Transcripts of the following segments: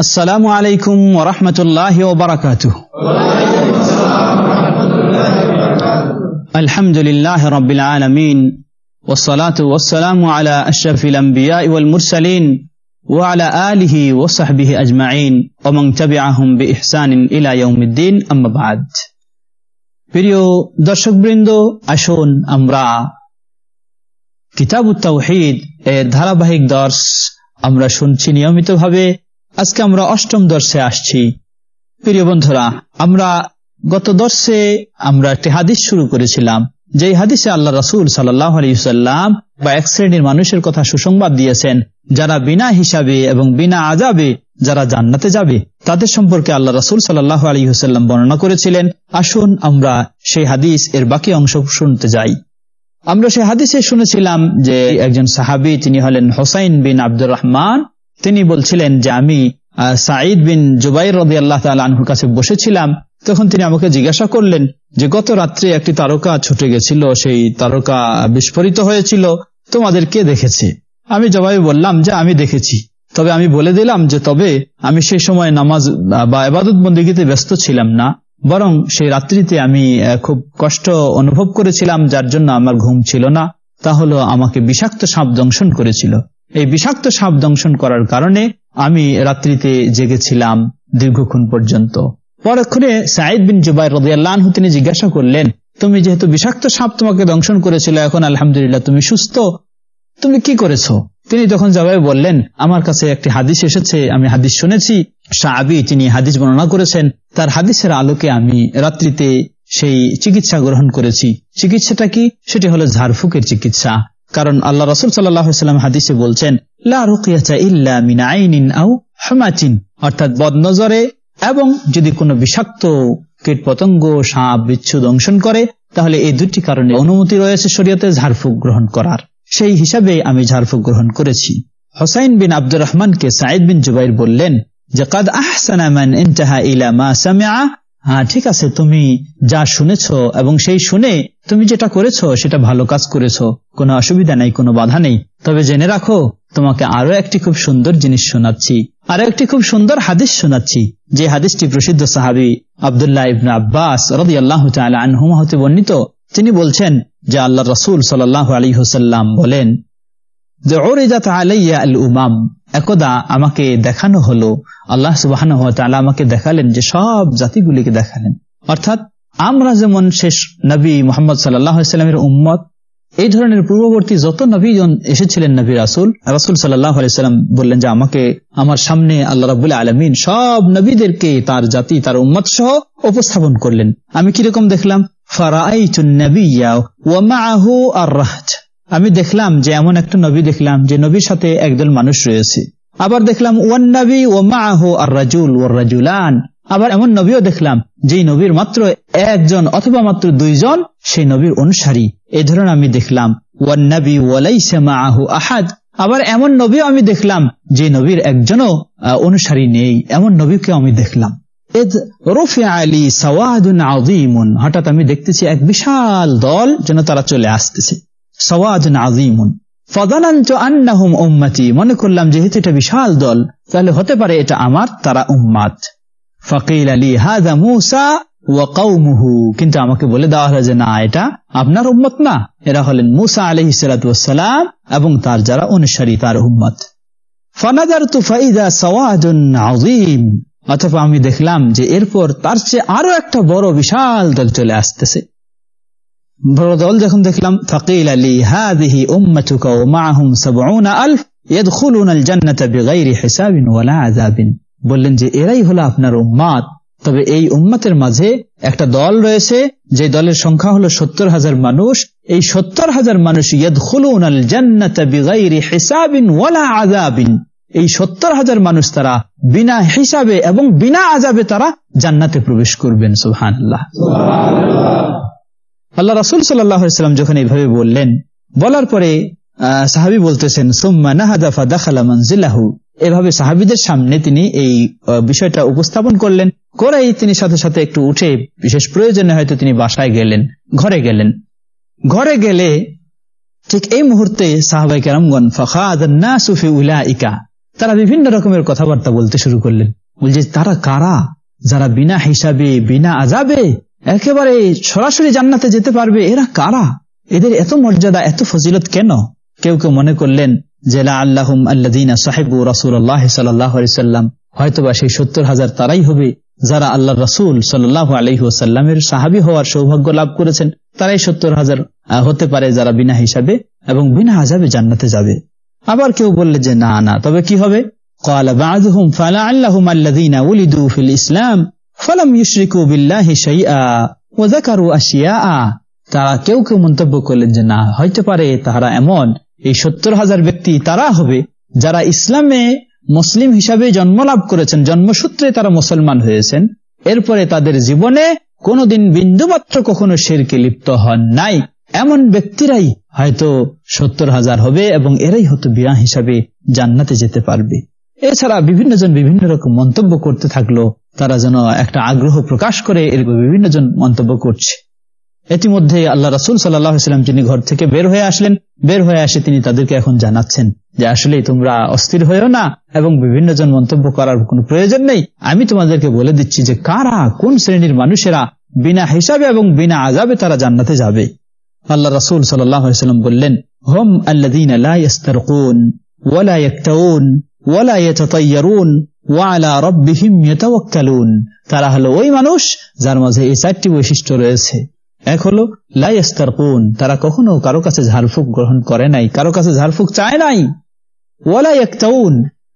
السلام عليكم ورحمة الله وبركاته الحمد لله رب العالمين والصلاة والسلام على أشرف الأنبياء والمرسلين وعلى آله وصحبه أجمعين ومن تبعهم بإحسان إلى يوم الدين أما بعد প্রিয় দর্শকবৃন্দ আসুন আমরা কিতাব তাওহিদ এর ধারাবাহিক দর্শ আমরা শুনছি নিয়মিতভাবে আজকে আমরা অষ্টম দর্শে আসছি। প্রিয় বন্ধুরা, আমরা গত দর্শে আমরা একটি হাদিস শুরু করেছিলাম। যে হাদিসে আল্লাহ রসুল সাল্লাহ আলিয়াল্লাম বা এক শ্রেণির মানুষের কথা সুসংবাদ দিয়েছেন, যারা বিনা হিসাবে এবং বিনা আজাবে যারা জান্নাতে যাবে, তাদের সম্পর্কে আল্লাহ রসুল সাল্লাহ আলী হুসাল্লাম বর্ণনা করেছিলেন। আসুন আমরা সেই হাদিস এর বাকি অংশ শুনতে যাই। আমরা সেই হাদিসে শুনেছিলাম যে একজন সাহাবি, তিনি হলেন হোসাইন বিন আব্দুর রহমান তিনি বলছিলেন যে আমি সাঈদ বিন জুবাইর রদি আল্লাহ তালহুর কাছে বসেছিলাম, তখন তিনি আমাকে জিজ্ঞাসা করলেন যে গত রাত্রে একটি তারকা ছুটে গেছিল, সেই তারকা বিস্ফোরিত হয়েছিল, তোমাদের কে দেখেছে? আমি জবাবে বললাম যে আমি দেখেছি। তবে আমি বলে দিলাম যে তবে আমি সেই সময় নামাজ বা এবাদত বন্দীগীতে ব্যস্ত ছিলাম না, বরং সেই রাত্রিতে আমি খুব কষ্ট অনুভব করেছিলাম, যার জন্য আমার ঘুম ছিল না, তা হলো আমাকে বিষাক্ত সাপ দংশন করেছিল। এই বিষাক্ত সাপ দংশন করার কারণে আমি রাত্রিতে জেগেছিলাম দীর্ঘক্ষণ পর্যন্ত। পরক্ষণে সাইদ বিন জুবাই রদিয়াল্লাহ তিনি জিজ্ঞাসা করলেন, তুমি যেহেতু বিষাক্ত সাপ তোমাকে দংশন করেছিল, এখন আলহামদুলিল্লাহ তুমি সুস্থ। তুমি কি করেছ? তিনি তখন জবাবে বললেন, আমার কাছে একটি হাদিস এসেছে, আমি হাদিস শুনেছি। সাহাবি তিনি হাদিস বর্ণনা করেছেন, তার হাদিসের আলোকে আমি রাত্রিতে সেই চিকিৎসা গ্রহণ করেছি। চিকিৎসাটা কি? সেটি হলো ঝাড়ফুকের চিকিৎসা। কারণ আল্লাহ রসুল সাল্লাম হাদিসে বলছেন অর্থাৎ বদনজরে এবং যদি কোনো বিষাক্ত কীট পতঙ্গ সাপ বিচ্ছু দংশন করে, তাহলে এই দুটি কারণে অনুমতি রয়েছে শরীয়তে ঝাড়ফুক গ্রহণ করার। সেই হিসাবে আমি ঝাড়ফুক গ্রহণ করেছি। হোসাইন বিন আব্দুর রহমানকে সাইদ বিন জুবাইর বললেন যে, কাদ ইন্তাহা ইলা মা সামিয়া হ্যাঁ ঠিক আছে, তুমি যা শুনেছ এবং সেই শুনে তুমি যেটা করেছ, সেটা ভালো কাজ করেছ। কোনো অসুবিধা নেই, কোনো বাধা নেই। তবে জেনে রাখো, তোমাকে আরও একটি খুব সুন্দর জিনিস শোনাচ্ছি। আরও একটি খুব সুন্দর হাদিস শোনাচ্ছি, যে হাদিসটি প্রসিদ্ধ সাহাবি আবদুল্লাহ ইবন আব্বাস রদি আনহুমা হতে বর্ণিত। তিনি বলছেন, যে আল্লাহ রসুল সাল আলী হুসাল্লাম বলেন, যে ওরেজাত আলাইয়া আল উমাম একদা আমাকে দেখানো হলো। আল্লাহ সুবাহ আমাকে দেখালেন যে সব জাতিগুলিকে দেখালেন। অর্থাৎ আমরা যেমন শেষ নবী মোহাম্মদ সাল্লামের উম্মত, এই ধরনের পূর্ববর্তী যত নবীজন এসেছিলেন নবী রাসুল রাসুল সাল্লাহ আলাইসাল্লাম বললেন যে আমাকে আমার সামনে আল্লাহ রাবুল আলমিন সব নবীদেরকে তার জাতি, তার উম্মত সহ উপস্থাপন করলেন। আমি কীরকম দেখলাম? আমি দেখলাম যে এমন একটা নবী দেখলাম যে নবীর সাথে একদল মানুষ রয়েছে। আবার দেখলাম, ওয়ান নবী ও মাহ আর রাজুল ও রাজুলান। আবার এমন নবীও দেখলাম যেই নবীর মাত্র একজন অথবা মাত্র দুইজন সেই নবীর অনুসারী। এই ধরনের আমি দেখলাম, ওয়ান নবী ওয়ালাইসে মাহু আহাদ। আবার এমন নবীও আমি দেখলাম যে নবীর একজনও অনুসারী নেই। এমন নবীকে আমি দেখলাম। হঠাৎ আমি দেখতেছি এক বিশাল দল যেন তারা চলে আসতেছে। সওয়াদুন আজিমুন ফদানান্তুম উম্মতি, মনে করলাম যেহেতু এটা বিশাল দল, তাহলে হতে পারে এটা আমার, তারা উম্মাদ। ফকিল আলী হাজা মুসা ওয়াকাউমুহু কিন্তু আমাকে বলে দেওয়া হলো যে না, এটা আপনার উম্মত না। এরা হলেন মুসা আলহি সালাম এবং তার যারা অনুসারী, তার উম্মত। ফনাদার তুফাইদা সওয়াদুন আজিম অথবা আমি দেখলাম যে এরপর তার চেয়ে আরও একটা বড় বিশাল দল চলে আসতেছে। বড় দল যখন দেখলাম, ফকিল আলী হাদিহি উম্মাতুকা ও বললেন যে, এরাই হলো আপনার উম্মাত। তবে এই উম্মাতের মাঝে একটা দল রয়েছে, যে দলের সংখ্যা হলো সত্তর হাজার মানুষ। এই সত্তর হাজার মানুষ ইয়াদখুলুনা আল জান্নাতা বিগাইরি হিসাবিন ওয়ালা আযাবিন। এই সত্তর হাজার মানুষ তারা বিনা হিসাবে এবং বিনা আজাবে তারা জান্নাতে প্রবেশ করবেন সুহান আল্লাহ রাসুল সাল্লাম যখন এইভাবে বললেন, বলার পরে সাহাবি বলতেছেন, সোম্মা নাহাদাফা দাখালা মঞ্জিলাহু এভাবে সাহাবিদের সামনে তিনি এই বিষয়টা উপস্থাপন করলেন। করেই তিনি সাথে সাথে একটু উঠে, বিশেষ প্রয়োজনে হয়তো তিনি বাসায় গেলেন, ঘরে গেলেন। ঘরে গেলে ঠিক এই মুহূর্তে সাহাবাই কেরামগন ফখা সুফি উলা ইকা তারা বিভিন্ন রকমের কথাবার্তা বলতে শুরু করলেন। বলছে, তারা কারা? যারা বিনা হিসাবে, বিনা আজাবে একেবারে সরাসরি জান্নাতে যেতে পারবে এরা কারা এদের এত মর্যাদা এত ফজিলত কেন কেউ কেউ মনে করলেন জেলা আল্লাহম আল্লাদিনা সাহেবু রসুল আল্লাহ সাল্লাম হয়তোবা সেই সত্তর হাজার তারাই হবে যারা আল্লাহ রসুল সাল্লাহ আলহিহাসাল্লামের সাহাবি হওয়ার সৌভাগ্য লাভ করেছেন তারাই সত্তর হাজার হতে পারে যারা বিনা হিসাবে এবং বিনা আজাবে জান্নাতে যাবে আবার কেউ বললে যে না না তবে কি হবে قال بعضهم فلعلهم الذين ولدوا في الإسلام ফলাম ইউশরিকু বিল্লাহি ওজাকারু আশিয়া তারা কেউ কেউ মন্তব্য করলেন যে না হইতে পারে তাহারা এমন। এই সত্তর হাজার ব্যক্তি তারা হবে যারা ইসলামে মুসলিম হিসাবে জন্ম লাভ করেছেন, জন্মসূত্রে তারা মুসলমান হয়েছেন। এরপরে তাদের জীবনে কোনোদিন বিন্দুমাত্র কখনো শেরকে লিপ্ত হন নাই। এমন ব্যক্তিরাই হয়তো সত্তর হাজার হবে এবং এরাই হয়তো বিয়া হিসাবে জান্নাতে যেতে পারবে। এছাড়া বিভিন্ন জন বিভিন্ন রকম মন্তব্য করতে থাকল। তারা যেন একটা আগ্রহ প্রকাশ করে এরকম বিভিন্ন জন মন্তব্য করছে। ইতিমধ্যে আল্লাহ রাসুল সাল্লাহাম যিনি ঘর থেকে বের হয়ে আসলেন, বের হয়ে আসে তিনি তাদেরকে এখন জানাচ্ছেন যে, আসলে তোমরা অস্থির হয়েও না এবং বিভিন্ন জন মন্তব্য করার কোনো প্রয়োজন নেই। আমি তোমাদেরকে বলে দিচ্ছি যে, কারা, কোন শ্রেণির মানুষেরা বিনা হিসাবে এবং বিনা আজাবে তারা জান্নাতে যাবে? আল্লাহ রাসুল সাল্লাম বললেন, হোম আল্লাদিন তারা হলো ওই মানুষ যার মাঝে এই চারটি বৈশিষ্ট্য রয়েছে। এক হলো তারা কখনো কারও কাছে গ্রহণ করে নাই, কারও কাছে চায় নাই।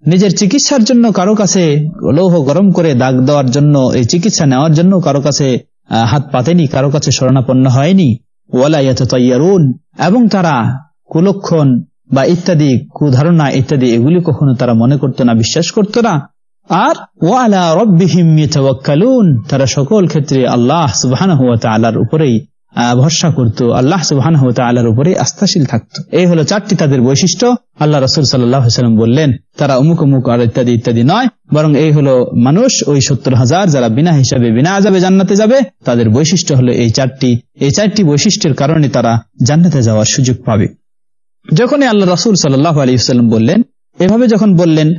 নিজের চিকিৎসার জন্য কারও কাছে লৌহ গরম করে দাগ দেওয়ার জন্য, এই চিকিৎসা নেওয়ার জন্য কারও কাছে হাত পাতেনি, কারও কাছে শরণাপন্ন হয়নি। ওয়ালা তৈয়ারুন এবং তারা কুলক্ষণ বা ইত্যাদি কুধারণা ইত্যাদি, এগুলি কখনো তারা মনে করতো না, বিশ্বাস করতো না। আর ওয়ালা রব্বিহিম তারা সকল ক্ষেত্রে আল্লাহ সুবাহ আল্লাহর উপরেই ভরসা করত। আল্লাহ সুবাহ আল্লাহর উপরে আস্থাশীল থাকত। এই হলো চারটি তাদের বৈশিষ্ট্য। আল্লাহ রসুল সাল্লাম বললেন, তারা অমুক অমুক আর ইত্যাদি ইত্যাদি নয়, বরং এই হলো মানুষ, ওই সত্তর হাজার যারা বিনা হিসাবে, বিনা আজাবে জান্নাতে যাবে, তাদের বৈশিষ্ট্য হলো এই চারটি। এই চারটি বৈশিষ্ট্যের কারণে তারা জান্নাতে যাওয়ার সুযোগ পাবে। যখনই আল্লাহ রসুল সাল্লাহ বললেন, এভাবে যখন বললেন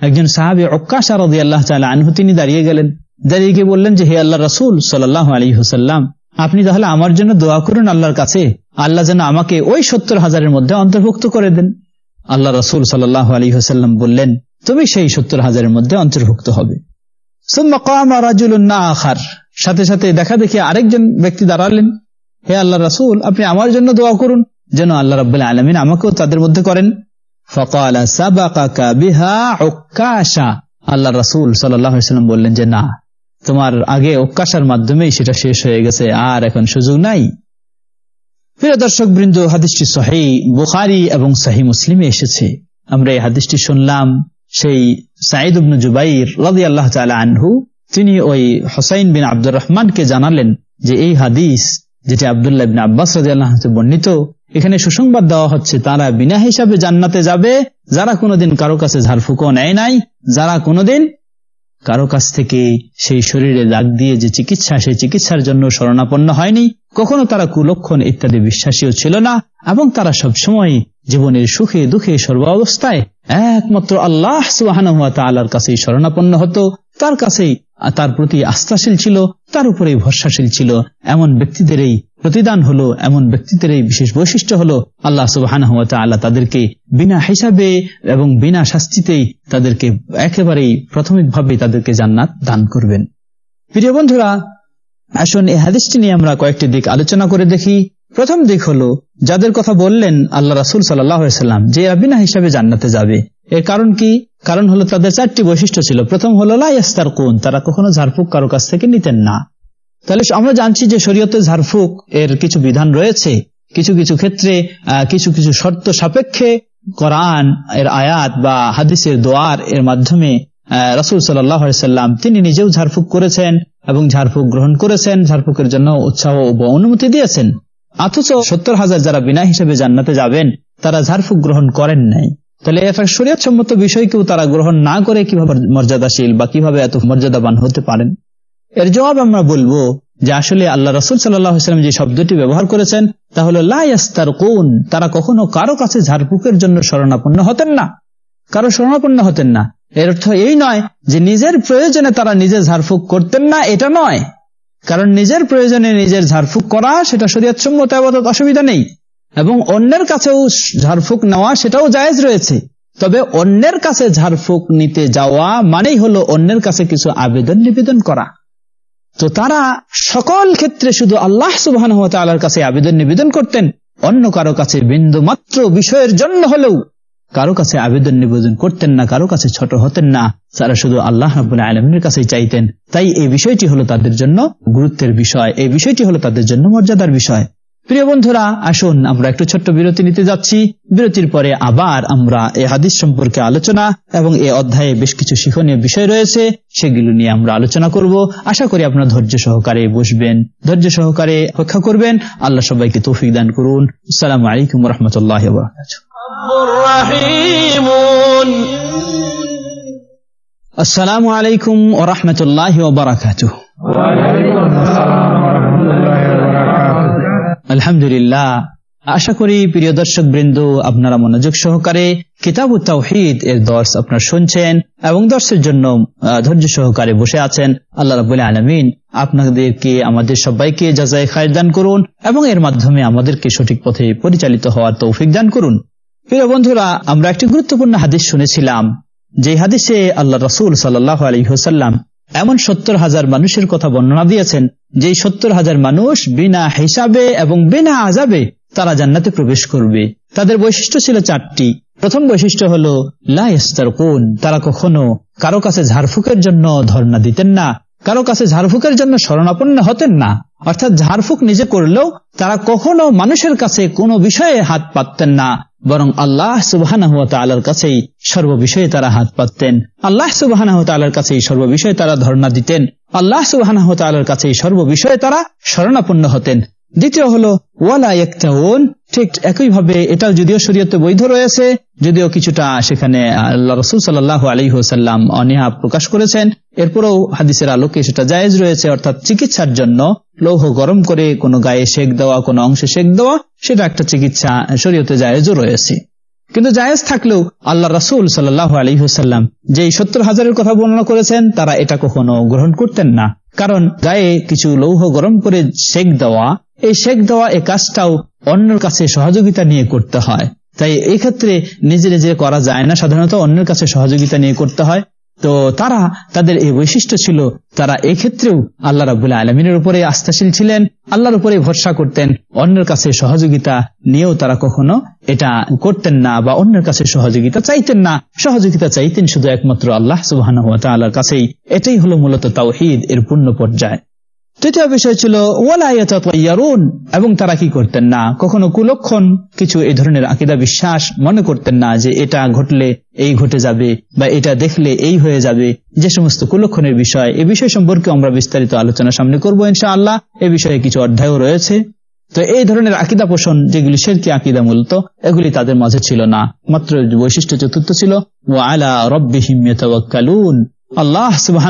একজন সাহাবি রদি আল্লাহ আনহু, তিনি দাঁড়িয়ে গেলেন। দাঁড়িয়ে গিয়ে বললেন যে, হে আল্লাহ রসুল সাল্লাহ আলী হুসাল্লাম আপনি তাহলে আমার জন্য দোয়া করুন আল্লাহর কাছে। আল্লাহ যেন আমাকে ওই সত্তর হাজারের মধ্যে অন্তর্ভুক্ত করে দেন। আল্লাহ রসুল সাল্লাহ আলী হুসাল্লাম বললেন, তুমি সেই সত্তর হাজারের মধ্যে অন্তর্ভুক্ত হবে। সাথে সাথে দেখা দেখে আরেকজন ব্যক্তি দাঁড়ালেন। হে আল্লাহ রাসুল, আপনি আমার জন্য দোয়া করুন, যেন আল্লাহ রাবুল আলমিন আমাকেও তাদের মধ্যে করেন। আল্লাহ রাসুল সাল্লাম বললেন যে, না, তোমার আগে অক্কাশার মাধ্যমেই সেটা শেষ হয়ে গেছে, আর এখন সুযোগ নাই। প্রিয় দর্শক বৃন্দ হাদিসটি সহি বুখারি এবং সাহি মুসলিমে এসেছে। আমরা এই হাদিসটি শুনলাম সেই সাইদ জুবাইর রাজি আল্লাহ আনহু তিনি ওই হোসাইন বিন আব্দুর রহমানকে জানালেন যে এই হাদিস, যেটি আবদুল্লাহ ইবিন আব্বাস রাজিয়াল্লাহ বর্ণিত, এখানে সুসংবাদ দেওয়া হচ্ছে তারা বিনা হিসাবে জান্নাতে যাবে, যারা কোনোদিন কারও কাছে ঝাড়ফুকো নেয় নাই, যারা কোনোদিন কারও কাছ থেকে সেই শরীরে দাগ দিয়ে যে চিকিৎসা, সেই চিকিৎসার জন্য শরণাপন্ন হয়নি, কখনো তারা কুলক্ষণ ইত্যাদি বিশ্বাসীও ছিল না, এবং তারা সবসময় জীবনের সুখে দুঃখে সর্বাবস্থায় একমাত্র আল্লাহ সুহান তালার কাছেই শরণাপন্ন হতো, তার কাছেই তার প্রতি আস্থাশীল ছিল, তার উপরে ভরসাশীল ছিল। এমন ব্যক্তিদের এই প্রতিদান হলো, এমন ব্যক্তিদের এই বিশেষ বৈশিষ্ট্য হলো আল্লাহ সুবাহান আল্লাহ তাদেরকে বিনা হিসাবে এবং বিনা শাস্তিতেই তাদেরকে একেবারেই প্রাথমিকভাবে তাদেরকে জান্নাত দান করবেন। প্রিয় বন্ধুরা, আসুন এই হাদিসটি নিয়ে আমরা কয়েকটি দিক আলোচনা করে দেখি। প্রথম দিক হলো, যাদের কথা বললেন আল্লাহ রাসুল সাল্লাহ সাল্লাম যে বিনা হিসাবে জান্নাতে যাবে। এর কারণ কি? কারণ হলো তাদের চারটি বৈশিষ্ট্য ছিল। প্রথম হলো লাইস্তার কোন তারা কখনো ঝাড়ফুক কারও কাছ থেকে নিতেন না। তাহলে আমরা জানছি যে শরীয়তে ঝাড়ফুক এর কিছু বিধান রয়েছে। কিছু কিছু ক্ষেত্রে কিছু কিছু শর্ত সাপেক্ষে কোরআন এর আয়াত বা হাদিসের দোয়ার এর মাধ্যমে রসুল সাল্লাম তিনি নিজেও ঝাড়ফুক করেছেন এবং ঝাড়ফুক গ্রহণ করেছেন, ঝাড়ফুকের জন্য উৎসাহ ও অনুমতি দিয়েছেন। অথচ সত্তর হাজার যারা বিনা হিসেবে জান্নাতে যাবেন, তারা ঝাড়ফুক গ্রহণ করেন নাই। তাহলে একটা শরীয়ত সম্মত বিষয়কেও তারা গ্রহণ না করে কীভাবে মর্যাদাশীল বা কীভাবে এত মর্যাদাবান হতে পারেন? এর জবাব আমরা বলব যে আসলে আল্লাহ রসুল সাল্লাম যে শব্দটি ব্যবহার করেছেন, তা হল লাস্তার কোন তারা কখনো কারও কাছে ঝাড়ফুকের জন্য শরণাপন্ন হতেন না। কারও শরণাপন্ন হতেন না। এর অর্থ এই নয় যে নিজের প্রয়োজনে তারা নিজে ঝাড়ফুক করতেন না, এটা নয়। কারণ নিজের প্রয়োজনে নিজের ঝাড়ফুক করা, সেটা শরীয়ত সম্মত অসুবিধা নেই। এবং অন্যের কাছেও ঝাড়ফুক নেওয়া সেটাও জায়েজ রয়েছে। তবে অন্যের কাছে ঝাড়ফুক নিতে যাওয়া মানেই হলো অন্যের কাছে কিছু আবেদন নিবেদন করা। তো তারা সকল ক্ষেত্রে শুধু আল্লাহ সুবাহ আল্লাহর কাছে আবেদন নিবেদন করতেন, অন্য কারও কাছে বিন্দু মাত্র বিষয়ের জন্য হলেও কারও কাছে আবেদন নিবেদন করতেন না, কারও কাছে ছোট হতেন না। তারা শুধু আল্লাহ রাবুল আলমের কাছে চাইতেন। তাই এই বিষয়টি হলো তাদের জন্য গুরুত্বের বিষয়, এই বিষয়টি হলো তাদের জন্য মর্যাদার বিষয়। প্রিয় বন্ধুরা আসুন আমরা একটু ছোট্ট বিরতি নিতে যাচ্ছি। বিরতির পরে আবার আমরা এ হাদিস সম্পর্কে আলোচনা এবং এ অধ্যায়ে বেশ কিছু শিক্ষণীয় বিষয় রয়েছে সেগুলো নিয়ে আমরা আলোচনা করব। আশা করি আপনারা ধৈর্য সহকারে বসবেন। ধৈর্য সহকারে অপেক্ষা করবেন। আল্লাহ সবাইকে তৌফিক দান করুন। আসসালাম আলাইকুম রহমতুল্লাহ আসসালামু আলাইকুম ওরহমতুল্লাহ ওবরাকাত আলহামদুলিল্লাহ। আশা করি প্রিয় দর্শক বৃন্দ আপনারা মনোযোগ সহকারে কিতাব তাওহিদ এর দর্শ আপনার শুনছেন এবং দর্শের জন্য ধৈর্য সহকারে বসে আছেন আল্লাহ রাবুল আলমিন। আপনাদেরকে, আমাদের সবাইকে যাচাই খায় দান করুন এবং এর মাধ্যমে আমাদেরকে সঠিক পথে পরিচালিত হওয়ার তৌফিক দান করুন। প্রিয় বন্ধুরা, আমরা একটি গুরুত্বপূর্ণ হাদিস শুনেছিলাম। যে হাদিসে আল্লাহ রসুল সাল্লাহ আলী হোসাল্লাম এমন সত্তর হাজার মানুষের কথা বর্ণনা দিয়েছেন যে সত্তর হাজার মানুষ বিনা হিসাবে এবং বিনা আজাবে তারা জান্নাতে প্রবেশ করবে। তাদের বৈশিষ্ট্য ছিল চারটি। প্রথম বৈশিষ্ট্য হল লাইস্তার কোন তারা কখনো কারও কাছে ঝাড়ফুকের জন্য ধর্ণা দিতেন না। কারও কাছে ঝাড়ফুকের জন্য শরণাপন্ন হতেন না। অর্থাৎ ঝাড়ফুক নিজে করলেও তারা কখনো মানুষের কাছে কোনো বিষয়ে হাত পাততেন না, বরং আল্লাহ সুবাহ কাছেই সর্ববিষয়ে তারা হাত পাততেন। আল্লাহ সুবাহ কাছেই সর্ববিষয়ে তারা ধর্ণা দিতেন। আল্লাহ সুবাহ কাছেই সর্ববিষয়ে তারা শরণাপন্ন হতেন। দ্বিতীয় হলো, ওয়ালা একটাউন ঠিক একইভাবে এটাও যদিও শরীয়তে বৈধ রয়েছে, যদিও কিছুটা সেখানে আল্লাহ রসুল সাল্লাহ আলী হোসাল্লাম অনীহা প্রকাশ করেছেন। এরপরেও হাদিসের আলোকে সেটা জায়েজ রয়েছে, অর্থাৎ চিকিৎসার জন্য লৌহ গরম করে কোনো গায়ে শেক দেওয়া, কোনো অংশে শেক দেওয়া, সেটা একটা চিকিৎসা শরীয়তে জায়েজও রয়েছে। কিন্তু জায়েজ থাকলেও আল্লাহ রাসুল সাল্লাহ আলী হুসাল্লাম যে সত্তর হাজারের কথা বর্ণনা করেছেন, তারা এটা কখনো গ্রহণ করতেন না। কারণ গায়ে কিছু লৌহ গরম করে শেক দেওয়া এই শেখ দেওয়া এই কাজটাও অন্যের কাছে সহযোগিতা নিয়ে করতে হয়। তাই এই ক্ষেত্রে নিজে নিজে করা যায় না, সাধারণত অন্যের কাছে সহযোগিতা নিয়ে করতে হয়। তো তারা তাদের এই বৈশিষ্ট্য ছিল, তারা এই ক্ষেত্রেও আল্লাহ রাবুল্লাহ আলমিনের উপরে আস্থাশীল ছিলেন, আল্লাহর উপরে ভরসা করতেন, অন্যের কাছে সহযোগিতা নিয়েও তারা কখনো এটা করতেন না বা অন্যের কাছে সহযোগিতা চাইতেন না। সহযোগিতা চাইতেন শুধু একমাত্র আল্লাহ সুবাহ আল্লাহর কাছেই। এটাই হলো মূলত তাওহিদ, এর পূর্ণ পর্যায়। তৃতীয় বিষয় ছিল ওয়ালাইয়ারুন এবং তারা কি করতেন না? কখনো কুলক্ষণ, কিছু এই ধরনের আকিদা বিশ্বাস মনে করতেন না যে এটা ঘটলে এই ঘটে যাবে বা এটা দেখলে এই হয়ে যাবে। যে সমস্ত কুলক্ষণের বিষয়, এ বিষয় সম্পর্কে আমরা বিস্তারিত আলোচনা সামনে করব ইনশা আল্লাহ এ বিষয়ে কিছু অধ্যায়ও রয়েছে। তো এই ধরনের আকিদা পোষণ, যেগুলি শেরকি আকিদা মূলত, এগুলি তাদের মাঝে ছিল না। মাত্র বৈশিষ্ট্য চতুর্থ ছিল ও আলা রব্বিহিম আল্লাহ সুবাহ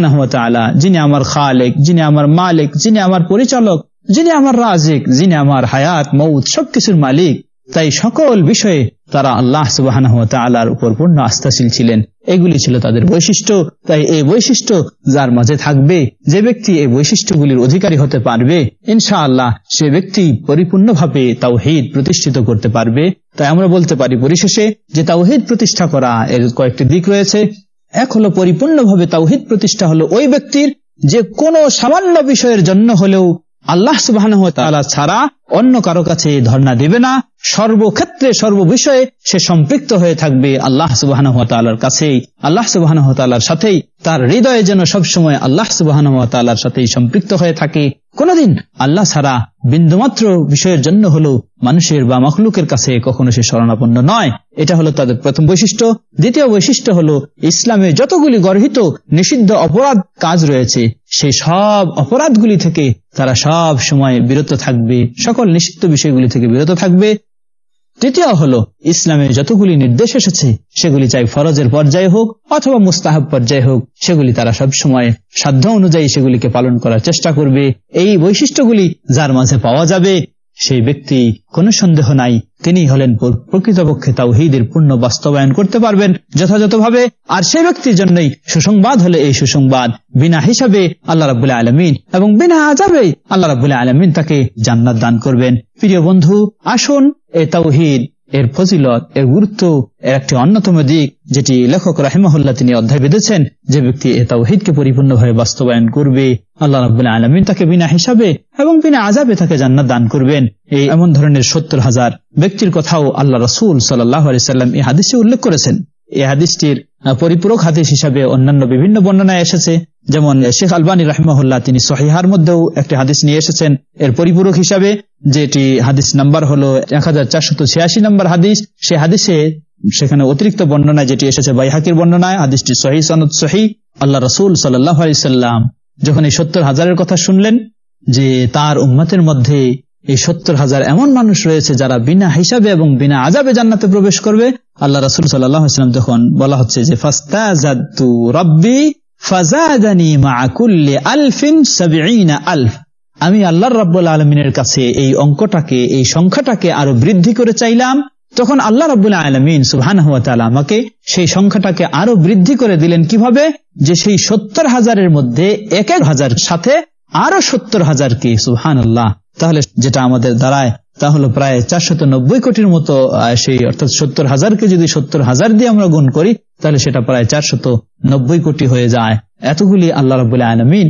যিনি আমার খালেক, যিনি আমার মালিক, যিনি আমার পরিচালক, যিনি আমার রাজিক, যিনি আমার হায়াত মৌত সবকিছুর মালিক, তাই সকল বিষয়ে তারা আল্লাহ সুবাহ তালার উপর পূর্ণ আস্থাশীল ছিলেন। এগুলি ছিল তাদের বৈশিষ্ট্য, তাই এই বৈশিষ্ট্য যার মাঝে থাকবে, যে ব্যক্তি এই বৈশিষ্ট্যগুলির অধিকারী হতে পারবে ইনশা আল্লাহ সে ব্যক্তি পরিপূর্ণভাবে তাওহিদ প্রতিষ্ঠিত করতে পারবে। তাই আমরা বলতে পারি পরিশেষে যে তাওহিদ প্রতিষ্ঠা করা এর কয়েকটি দিক রয়েছে। এক হলো পরিপূর্ণভাবে তাওহিদ প্রতিষ্ঠা হলো ওই ব্যক্তির যে কোনো সামান্য বিষয়ের জন্য হলেও আল্লাহ সুবাহ ছাড়া অন্য কারও কাছে ধর্ণা দেবে না। সর্বক্ষেত্রে, সর্ববিষয়ে সে সম্পৃক্ত হয়ে থাকবে আল্লাহ সুবাহ কাছেই। আল্লাহ সুবাহ সাথেই তার হৃদয়ে যেন সবসময় আল্লাহ সুবাহ সাথেই সম্পৃক্ত হয়ে থাকে। কোনদিন আল্লাহ ছাড়া বিন্দুমাত্র বিষয়ের জন্য হলো মানুষের বা মখলুকের কাছে কখনো সে শরণাপন্ন নয়। এটা হলো তাদের প্রথম বৈশিষ্ট্য। দ্বিতীয় বৈশিষ্ট্য হলো ইসলামে যতগুলি গর্হিত, নিষিদ্ধ অপরাধ কাজ রয়েছে সেই সব অপরাধগুলি থেকে তারা সব সময় বিরত থাকবে। সকল নিষিদ্ধ বিষয়গুলি থেকে বিরত থাকবে। তৃতীয় হলো, ইসলামের যতগুলি নির্দেশ এসেছে, সেগুলি চাই ফরজের পর্যায়ে হোক অথবা মুস্তাহাব পর্যায়ে হোক, সেগুলি তারা সব সময় সাধ্য অনুযায়ী সেগুলিকে পালন করার চেষ্টা করবে। এই বৈশিষ্ট্যগুলি যার মাঝে পাওয়া যাবে। সেই ব্যক্তি কোনো সন্দেহ নাই। তিনি হলেন প্রকৃতপক্ষে তাওহিদের পূর্ণ বাস্তবায়ন করতে পারবেন যথাযথভাবে। আর সেই ব্যক্তির জন্যই সুসংবাদ হলে এই সুসংবাদ। বিনা হিসাবে আল্লাহ রাবুল্লাহ আলমিন এবং বিনা আজাবে আল্লাহ রাবুল্লাহ আলমিন তাকে জান্নাত দান করবেন। প্রিয় বন্ধু, আসুন এ তাওহিদ এর ফজিলত, এর গুরুত্ব, এর একটি অন্যতম দিক, যেটি লেখক রাহেমহল্লা তিনি অধ্যায় বেঁধেছেন, যে ব্যক্তি এ তাওহিদকে পরিপূর্ণভাবে বাস্তবায়ন করবে, আল্লাহ রাবুল্লাহ আলমিন তাকে বিনা হিসাবে এবং বিনা আজাবে তাকে জান্নাত দান করবেন। এই এমন ধরনের সত্তর হাজার ব্যক্তির কথাও আল্লাহ রসুল সাল্লাহ সাল্লাম এই হাদিসে উল্লেখ করেছেন। এই হাদিসটির পরিপূরক হাদিস হিসাবে অন্যান্য বিভিন্ন বর্ণনায় এসেছে। যেমন শেখ আলবানী রাহমাহুল্লাহ, তিনি সহিহার মধ্যেও একটি হাদিস নিয়ে এসেছেন। এর পরিপূরক হিসাবে, যেটি হাদিস নাম্বার হলো এক হাজার চারশত ছিয়াশি নম্বর হাদিস, সে হাদিসে সেখানে অতিরিক্ত বর্ণনায় যেটি এসেছে বাইহাকির বর্ণনায়, হাদিসটি সহি, সনদ সহি। আল্লাহ রসুল সাল্লাহ সাল্লাম যখন এই সত্তর হাজারের কথা শুনলেন, যে তার উম্মতের মধ্যে এই সত্তর হাজার এমন মানুষ রয়েছে যারা বিনা হিসাবে এবং বিনা আজাবে জান্নাতে প্রবেশ করবে আল্লাহ রসুল সাল্লাম তখন বলা হচ্ছে যে আমি আল্লাহ রাব্বুল আলমিনের কাছে এই অঙ্কটাকে, এই সংখ্যাটাকে আরও বৃদ্ধি করে চাইলাম। তখন আল্লাহ রাবুল্লাহ আলমিন সুহান আমাকে সেই সংখ্যাটাকে আরও বৃদ্ধি করে দিলেন কীভাবে? যে সেই সত্তর হাজারের মধ্যে এক এক হাজার সাথে আরও সত্তর হাজার হাজারকে সুহান আল্লাহ তাহলে যেটা আমাদের দাঁড়ায় তা হলো প্রায় চারশত নব্বই কোটির মতো সেই অর্থাৎ সত্তর হাজারকে যদি সত্তর হাজার দিয়ে আমরা গুণ করি, তাহলে সেটা প্রায় চারশত নব্বই কোটি হয়ে যায়। এতগুলি আল্লাহ রবুল্লাহ আলমিন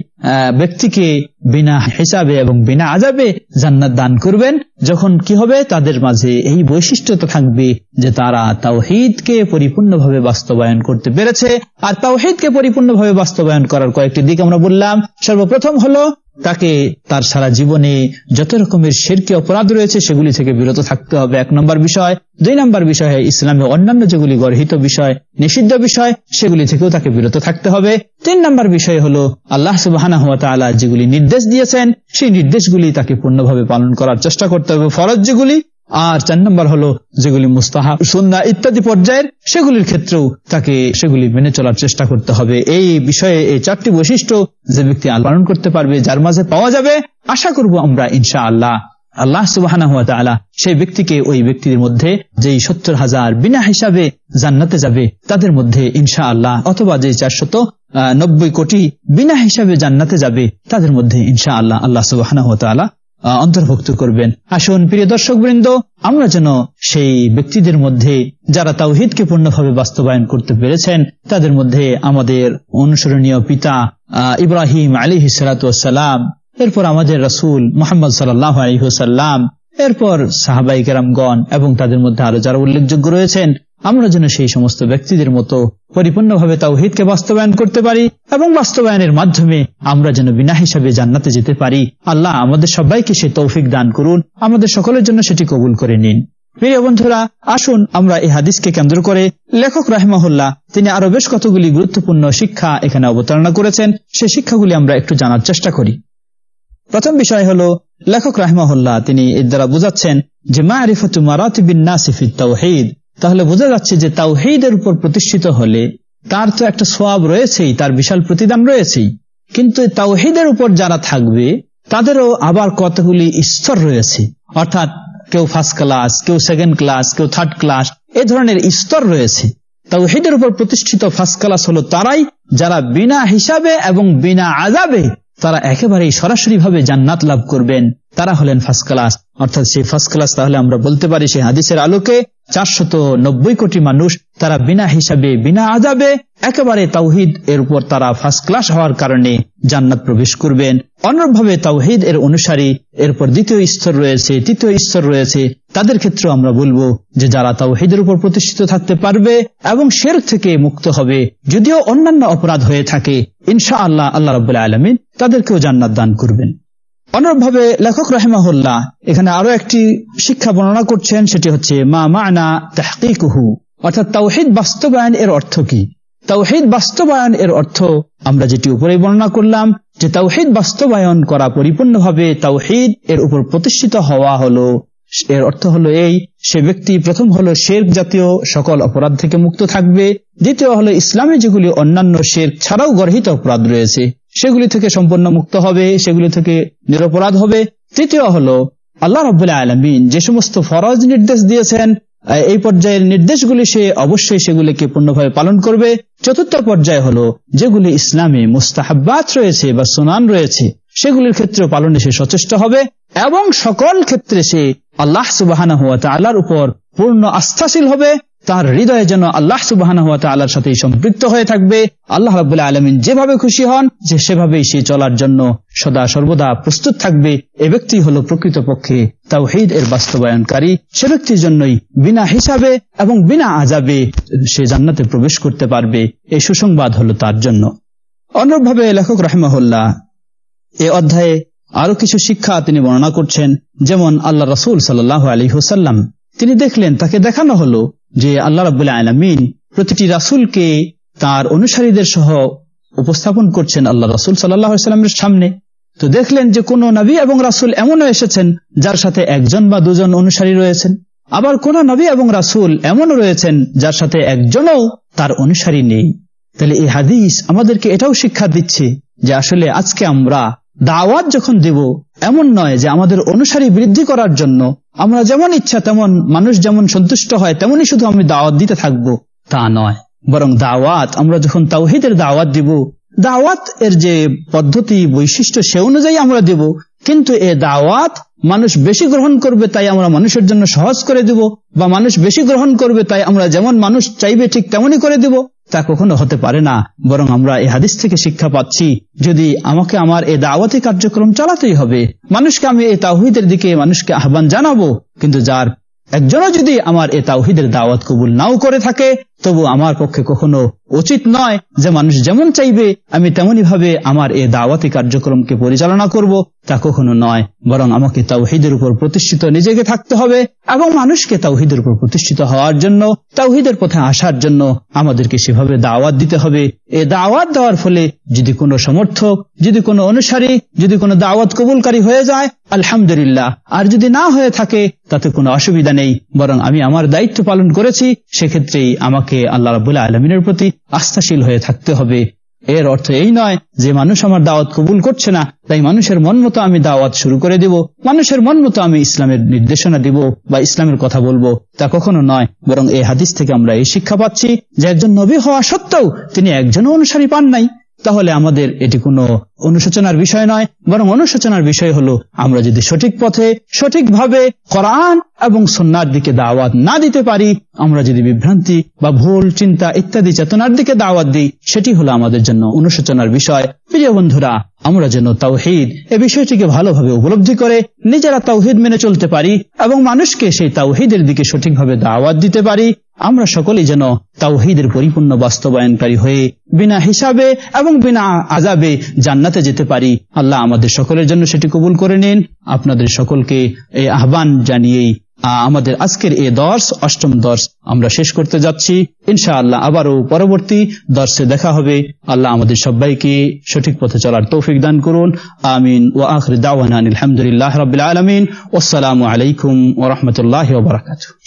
ব্যক্তিকে বিনা হিসাবে এবং বিনা আজাবে জান্নাত দান করবেন। যখন কি হবে? তাদের মাঝে এই বৈশিষ্ট্য তো থাকবে যে তারা তাওহিদকে পরিপূর্ণভাবে বাস্তবায়ন করতে পেরেছে। আর তাওহিদকে পরিপূর্ণভাবে বাস্তবায়ন করার কয়েকটি দিক আমরা বললাম। সর্বপ্রথম হলো তাকে তার সারা জীবনে যত রকমের শেরকি অপরাধ রয়েছে, সেগুলি থেকে বিরত থাকতে হবে। এক নম্বর বিষয়। দুই নম্বর বিষয়ে ইসলামে অন্যান্য যেগুলি গর্হিত বিষয়, নিষিদ্ধ বিষয়, সেগুলি থেকেও তাকে বিরত থাকতে হবে। তিন নম্বর বিষয় হলো আল্লাহ আলা যেগুলি নির্দেশ দিয়েছেন, সেই নির্দেশগুলি তাকে পূর্ণভাবে পালন করার চেষ্টা করতে হবে। ফরজ যেগুলি আর চার নম্বর হলো যেগুলি মুস্তাহাব সন্ধ্যা ইত্যাদি পর্যায়ের, সেগুলির ক্ষেত্রেও তাকে সেগুলি মেনে চলার চেষ্টা করতে হবে। এই বিষয়ে এই চারটি বৈশিষ্ট্য যে ব্যক্তি পালন করতে পারবে, যার মাঝে পাওয়া যাবে, আশা করব আমরা ইনশা আল্লাহ আল্লাহ তালা সেই ব্যক্তিকে ওই ব্যক্তির মধ্যে যেই সত্তর হাজার বিনা হিসাবে জান্নাতে যাবে, তাদের মধ্যে ইনশা আল্লাহ অথবা যে চারশত নব্বই কোটি বিনা হিসাবে জান্নাতে যাবে, তাদের মধ্যে ইনশা আল্লাহ আল্লাহ তালা অন্তর্ভুক্ত করবেন। আসুন, প্রিয় দর্শক বৃন্দ আমরা যেন সেই ব্যক্তিদের মধ্যে যারা তাওহিদকে পূর্ণভাবে বাস্তবায়ন করতে পেরেছেন, তাদের মধ্যে আমাদের অনুসরণীয় পিতা ইব্রাহিম আলী হিসালাম এরপর আমাদের রসুল মোহাম্মদ সাল্লাহ আলহিহসাল্লাম এরপর সাহাবাই কেরামগণ এবং তাদের মধ্যে আরও যারা উল্লেখযোগ্য রয়েছেন আমরা যেন সেই সমস্ত ব্যক্তিদের মতো পরিপূর্ণভাবে তাওহিদকে বাস্তবায়ন করতে পারি এবং বাস্তবায়নের মাধ্যমে আমরা যেন বিনা হিসাবে জান্নাতে যেতে পারি। আল্লাহ আমাদের সবাইকে সে তৌফিক দান করুন। আমাদের সকলের জন্য সেটি কবুল করে নিন। প্রিয় বন্ধুরা, আসুন আমরা এই হাদিসকে কেন্দ্র করে লেখক রাহমাহুল্লাহ, তিনি আরও বেশ কতগুলি গুরুত্বপূর্ণ শিক্ষা এখানে অবতারণা করেছেন, সে শিক্ষাগুলি আমরা একটু জানার চেষ্টা করি। প্রথম বিষয় হল, লেখক রাহমাহুল্লাহ তিনি এর দ্বারা বুঝাচ্ছেন যে মা আরিফতু মারাতিবিন নাসিফিত তাওহিদ। তাহলে বোঝা যাচ্ছে যে তাওহিদের উপর প্রতিষ্ঠিত হলে তার তো একটা সোয়াব রয়েছেই, তার বিশাল প্রতিদান রয়েছেই। কিন্তু তাওহিদের উপর যারা থাকবে, তাদেরও আবার কতগুলি স্তর রয়েছে। অর্থাৎ কেউ ফার্স্ট ক্লাস কেউ সেকেন্ড ক্লাস কেউ থার্ড ক্লাস এ ধরনের স্তর রয়েছে। তাওহিদের উপর প্রতিষ্ঠিত ফার্স্ট ক্লাস হলো তারাই যারা বিনা হিসাবে এবং বিনা আজাবে তারা একেবারেই সরাসরি ভাবে জান্নাত লাভ করবেন। তারা হলেন ফার্স্ট ক্লাস অর্থাৎ সেই ফার্স্ট ক্লাস তাহলে আমরা বলতে পারি সেই হাদিসের আলোকে চারশত কোটি মানুষ তারা বিনা হিসাবে, বিনা আজাবে একেবারে তাওহিদ এর উপর তারা ফার্স্ট ক্লাস হওয়ার কারণে জান্নাত প্রবেশ করবেন। অন্যভাবে তাওহিদ এর অনুসারী এরপর দ্বিতীয় স্তর রয়েছে, তৃতীয় স্তর রয়েছে। তাদের ক্ষেত্রে আমরা বলব যে যারা তাওহিদের উপর প্রতিষ্ঠিত থাকতে পারবে এবং শের থেকে মুক্ত হবে, যদিও অন্যান্য অপরাধ হয়ে থাকে। ইনশা আল্লাহ আল্লাহ রবাহ আলমিন তাদেরকেও জান্নাত দান করবেন। অনুরূপভাবে লেখক রাহেমাহুল্লাহ এখানে আরও একটি শিক্ষা বর্ণনা করছেন, সেটি হচ্ছে, মা মানা তাহকিকুহু? অর্থাৎ তাওহিদ বাস্তবায়ন এর অর্থ কি? তাওহিদ বাস্তবায়ন এর অর্থ আমরা যেটি উপরে বর্ণনা করলাম, যে তাওহিদ বাস্তবায়ন করা পরিপূর্ণভাবে তাওহিদ এর উপর প্রতিষ্ঠিত হওয়া হলো। এর অর্থ হলো এই, সে ব্যক্তি প্রথম হলো শের জাতীয় সকল অপরাধ থেকে মুক্ত থাকবে, দ্বিতীয় হলো ইসলামে যেগুলি অন্যান্য শের ছাড়াও গর্হিত অপরাধ রয়েছে। সেগুলি থেকে সম্পূর্ণ মুক্ত হবে, সেগুলি থেকে নিরপরাধ হবে। তৃতীয় হলো, আল্লাহ রবাহ আলমিন যে সমস্ত ফরজ নির্দেশ দিয়েছেন এই পর্যায়ের নির্দেশগুলি সে অবশ্যই সেগুলিকে পূর্ণভাবে পালন করবে। চতুর্থ পর্যায়ে হলো, যেগুলি ইসলামে মুস্তাহাব্বাত রয়েছে বা সুনান রয়েছে, সেগুলির ক্ষেত্রে পালনে সে সচেষ্ট হবে এবং সকল ক্ষেত্রে সে আল্লাহ সুবাহ আল্লাহর উপর পূর্ণ আস্থাশীল হবে। তার হৃদয়ে যেন আল্লাহ সুবাহ আল্লাহর সাথে সম্পৃক্ত হয়ে থাকবে। আল্লাহ রাবুল্লাহ আলমিন যেভাবে খুশি হন, যে সেভাবেই সে চলার জন্য সদা সর্বদা প্রস্তুত থাকবে। এ ব্যক্তি হল প্রকৃত পক্ষে তাওহিদ এর বাস্তবায়নকারী। সে ব্যক্তির জন্যই বিনা হিসাবে এবং বিনা আজাবে সে জান্নাতে প্রবেশ করতে পারবে। এই সুসংবাদ হল তার জন্য। অন্যভাবে লেখক রাহমাহুল্লাহ এ অধ্যায়ে আরও কিছু শিক্ষা তিনি বর্ণনা করছেন, যেমন আল্লাহ রসুল সাল্লাহ আলী হুসাল্লাম তিনি দেখলেন, তাকে দেখানো হলো যে আল্লাহ রাবুল্লাহ আলমিন প্রতিটি রাসুলকে তার অনুসারীদের সহ উপস্থাপন করছেন আল্লাহ রসুল সাল্লামের সামনে। তো দেখলেন যে কোন নবী এবং রাসুল এমনও এসেছেন যার সাথে একজন বা দুজন অনুসারী রয়েছেন। আবার কোন নবী এবং রাসুল এমনও রয়েছেন যার সাথে একজনও তার অনুসারী নেই। তাহলে এই হাদিস আমাদেরকে এটাও শিক্ষা দিচ্ছে যে আসলে আজকে আমরা দাওয়াত যখন দেব, এমন নয় যে আমাদের অনুসারী বৃদ্ধি করার জন্য। আমরা যেমন ইচ্ছা তেমন, মানুষ যেমন সন্তুষ্ট হয় তেমনই শুধু আমি দাওয়াত দিতে থাকব। তা নয়। বরং দাওয়াত, আমরা যখন তাওহিদের দাওয়াত দিব, দাওয়াত এর যে পদ্ধতি, বৈশিষ্ট্য, সে অনুযায়ী আমরা দেব। কিন্তু এ দাওয়াত মানুষ বেশি গ্রহণ করবে তাই আমরা মানুষের জন্য সহজ করে দিব, বা মানুষ বেশি গ্রহণ করবে তাই আমরা যেমন মানুষ চাইবে ঠিক তেমনই করে দিব। তা কখনো হতে পারে না, বরং আমরা এই হাদিস থেকে শিক্ষা পাচ্ছি, যদি আমাকে আমার এই দাওয়াতি কার্যক্রম চালাতেই হবে, মানুষকে আমি এই তাহিদের দিকে মানুষকে আহ্বান জানাব, কিন্তু যার একজনও যদি আমার এ তাওহিদের দাওয়াত কবুল নাও করে থাকে তবু আমার পক্ষে কখনো উচিত নয় যে মানুষ যেমন চাইবে, আমি তেমনই ভাবে আমার এ দাওয়াতি কার্যক্রমকে পরিচালনা করব, তা কখনো নয়। বরং আমাকে তাওহিদের উপর প্রতিষ্ঠিত নিজেকে থাকতে হবে এবং মানুষকে তাওহিদের উপর প্রতিষ্ঠিত হওয়ার জন্য, তাওহিদের পথে আসার জন্য আমাদেরকে সেভাবে দাওয়াত দিতে হবে। এ দাওয়াত দেওয়ার ফলে যদি কোনো সমর্থক, যদি কোনো অনুসারী, যদি কোনো দাওয়াত কবুলকারী হয়ে যায়, আলহামদুলিল্লাহ। আর যদি না হয়ে থাকে, তাতে কোনো অসুবিধা নেই। বরং আমি আমার দায়িত্ব পালন করেছি, সেক্ষেত্রেই আমাকে আল্লাহ রাবুল্লাহ আলমিনের প্রতি আস্থাশীল হয়ে থাকতে হবে। এর অর্থ এই নয় যে মানুষ আমার দাওয়াত কবুল করছে না, তাই মানুষের মন মতো আমি দাওয়াত শুরু করে দিব, মানুষের মন মতো আমি ইসলামের নির্দেশনা দিব বা ইসলামের কথা বলব। তা কখনো নয়, বরং এই হাদিস থেকে আমরা এই শিক্ষা পাচ্ছি যে একজন নবী হওয়া সত্ত্বেও তিনি একজনও অনুসারী পান নাই। তাহলে আমাদের এটি কোনো অনুশোচনার বিষয় নয়, বরং অনুশোচনার বিষয় হলো, আমরা যদি সঠিক পথে, সঠিকভাবে কোরআন এবং সন্ন্যার দিকে দাওয়াত না দিতে পারি, আমরা যদি বিভ্রান্তি বা ভুল, চিন্তা ইত্যাদি চেতনার দিকে দাওয়াত দিই, সেটি হলো আমাদের জন্য অনুশোচনার বিষয়। প্রিয় বন্ধুরা, আমরা যেন তাওহিদ এ বিষয়টিকে ভালোভাবে উপলব্ধি করে, নিজেরা তাওহিদ মেনে চলতে পারি এবং মানুষকে সেই তাওহিদের দিকে সঠিকভাবে দাওয়াত দিতে পারি, আমরা সকলেই যেন তাওহিদের পরিপূর্ণ বাস্তবায়নকারী হয়ে, বিনা হিসাবে এবং বিনা আজাবে জান্নাতে যেতে পারি। আল্লাহ আমাদের সকলের জন্য সেটি কবুল করে নিন। আপনাদের সকলকে এই আহ্বান জানিয়েই আমাদের আজকের এই দর্শ, অষ্টম দর্শ, আমরা শেষ করতে যাচ্ছি। ইনশা আল্লাহ আবারও পরবর্তী দর্শে দেখা হবে। আল্লাহ আমাদের সবাইকে সঠিক পথে চলার তৌফিক দান করুন। আমিন। ও আখরি দাওয়ান আলহামদুলিল্লাহ রবিল আলমিন। ওসালামু আলাইকুম ও রহমতুল্লাহ